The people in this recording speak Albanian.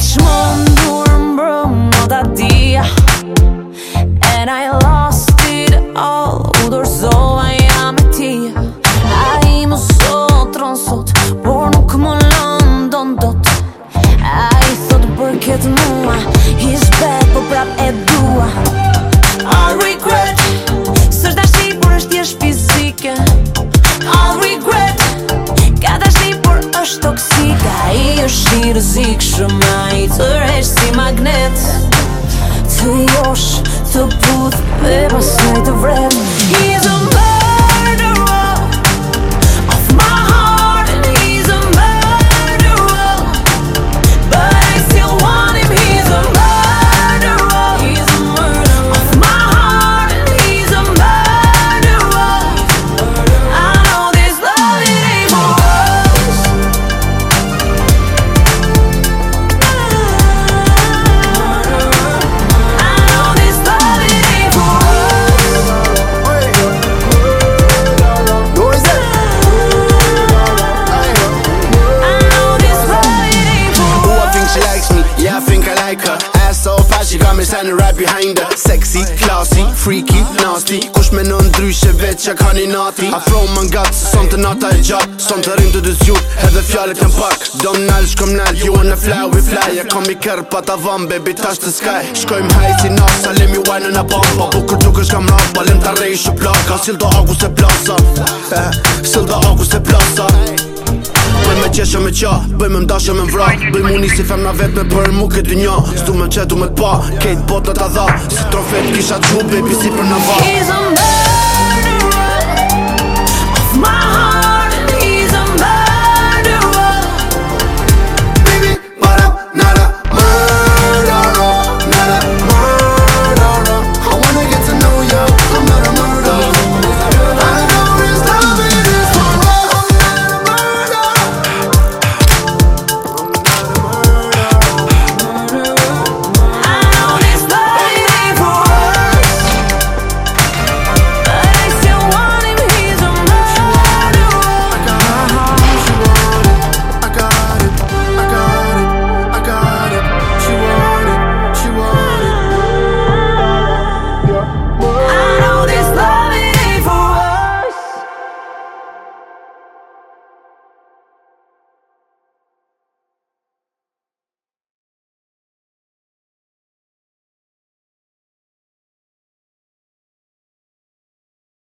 small mua His bad, po prap e dua I regret Së është dashi, por është jesh fizike I regret Ka dashi, por është toksika I është i rëzik shumë I të rejsh si magnet Të josh, të puth Pe pasaj të vrem like her Ass so fast, she got me standing right behind her Sexy, classy, freaky, nasty Kush me në ndryshe vetë që ka një nati I throw my guts, so some të nata e gjatë Son të rindu dës ju, edhe fjallet në pak Dom nal, shkom nal, you wanna fly, we fly Ja kom i kërë pa ta vëm, baby, tash të sky Shkojmë hajë si nasa, let me wine në bomba Pa kur tuk është kam rapa, lem të rejë shu plaka Sildo agu e plasa, eh, sildo agu se plasa qeshëm e qa Bëj me mdashëm e mvra Bëj mu si fem na vet me për mu këtë dynja Stu me qetu me t'pa Kejt bot në t'a dha Si trofet kisha qu baby si për në va He's